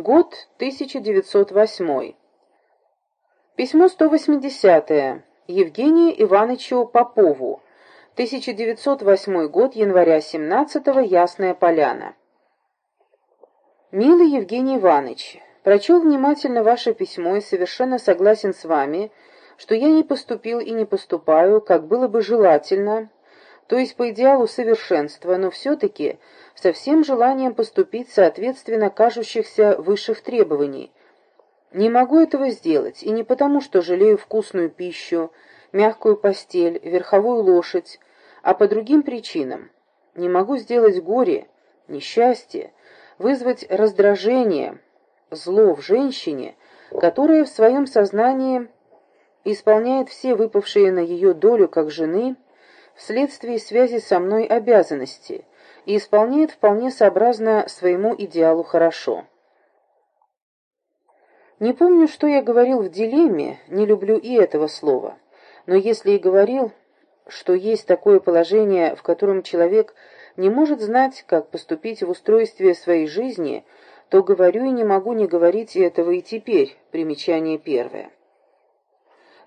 Год 1908. Письмо 180. Евгению Ивановичу Попову. 1908 год, января 17 -го, Ясная Поляна. Милый Евгений Иванович, прочел внимательно ваше письмо и совершенно согласен с вами, что я не поступил и не поступаю, как было бы желательно, то есть по идеалу совершенства, но все-таки со всем желанием поступить соответственно кажущихся высших требований. Не могу этого сделать, и не потому, что жалею вкусную пищу, мягкую постель, верховую лошадь, а по другим причинам. Не могу сделать горе, несчастье, вызвать раздражение, зло в женщине, которая в своем сознании исполняет все выпавшие на ее долю как жены – вследствие связи со мной обязанности и исполняет вполне сообразно своему идеалу хорошо. Не помню, что я говорил в дилемме, не люблю и этого слова, но если и говорил, что есть такое положение, в котором человек не может знать, как поступить в устройстве своей жизни, то говорю и не могу не говорить этого и теперь, примечание первое.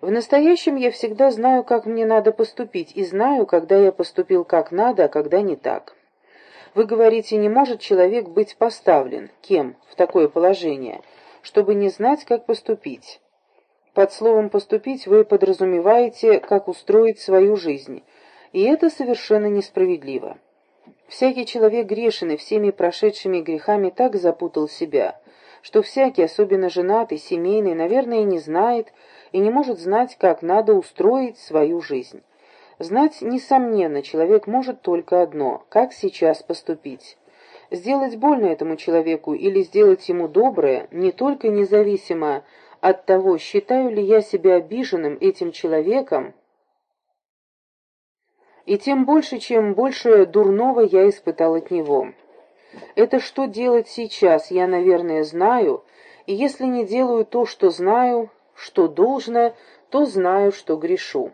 В настоящем я всегда знаю, как мне надо поступить, и знаю, когда я поступил как надо, а когда не так. Вы говорите, не может человек быть поставлен, кем, в такое положение, чтобы не знать, как поступить. Под словом «поступить» вы подразумеваете, как устроить свою жизнь, и это совершенно несправедливо. Всякий человек грешен и всеми прошедшими грехами так запутал себя, что всякий, особенно женатый, семейный, наверное, не знает, и не может знать, как надо устроить свою жизнь. Знать, несомненно, человек может только одно – как сейчас поступить. Сделать больно этому человеку или сделать ему доброе не только независимо от того, считаю ли я себя обиженным этим человеком, и тем больше, чем больше дурного я испытал от него. Это что делать сейчас, я, наверное, знаю, и если не делаю то, что знаю, что должно, то знаю, что грешу.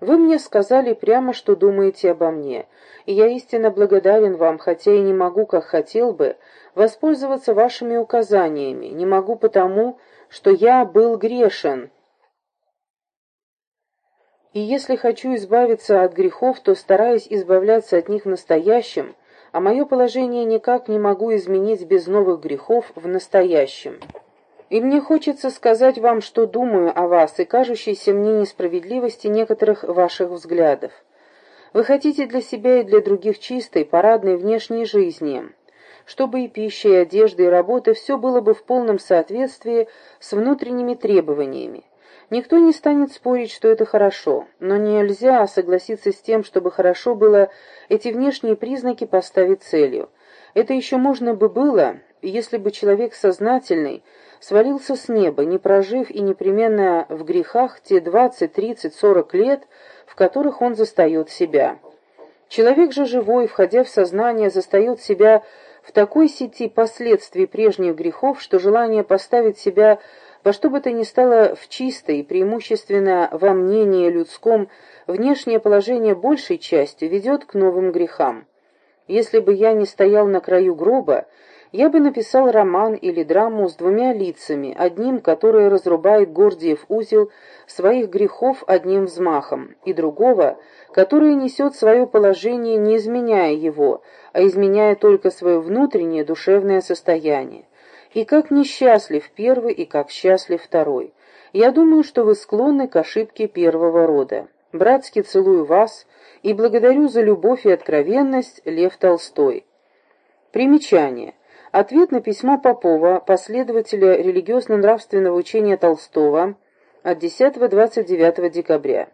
Вы мне сказали прямо, что думаете обо мне, и я истинно благодарен вам, хотя и не могу, как хотел бы, воспользоваться вашими указаниями, не могу потому, что я был грешен. И если хочу избавиться от грехов, то стараюсь избавляться от них в настоящем, а мое положение никак не могу изменить без новых грехов в настоящем. И мне хочется сказать вам, что думаю о вас и кажущейся мне несправедливости некоторых ваших взглядов. Вы хотите для себя и для других чистой, парадной внешней жизни, чтобы и пища, и одежда, и работа все было бы в полном соответствии с внутренними требованиями. Никто не станет спорить, что это хорошо, но нельзя согласиться с тем, чтобы хорошо было эти внешние признаки поставить целью. Это еще можно бы было, если бы человек сознательный свалился с неба, не прожив и непременно в грехах те 20, 30, 40 лет, в которых он застает себя. Человек же живой, входя в сознание, застает себя в такой сети последствий прежних грехов, что желание поставить себя во что бы то ни стало в чистой, преимущественно во мнении людском, внешнее положение большей частью ведет к новым грехам. Если бы я не стоял на краю гроба, я бы написал роман или драму с двумя лицами, одним, которое разрубает Гордиев узел своих грехов одним взмахом, и другого, которое несет свое положение, не изменяя его, а изменяя только свое внутреннее душевное состояние. И как несчастлив первый, и как счастлив второй. Я думаю, что вы склонны к ошибке первого рода. Братски целую вас и благодарю за любовь и откровенность Лев Толстой. Примечание. Ответ на письмо Попова, последователя религиозно-нравственного учения Толстого, от 10-29 декабря.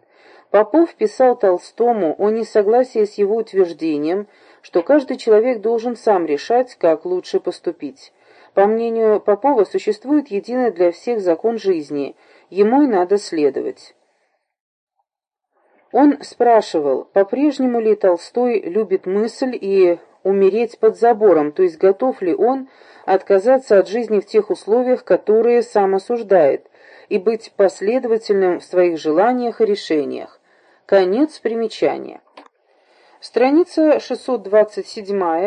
Попов писал Толстому о несогласии с его утверждением, что каждый человек должен сам решать, как лучше поступить. По мнению Попова, существует единый для всех закон жизни, ему и надо следовать. Он спрашивал, по-прежнему ли Толстой любит мысль и умереть под забором, то есть готов ли он отказаться от жизни в тех условиях, которые сам осуждает, и быть последовательным в своих желаниях и решениях. Конец примечания. Страница 627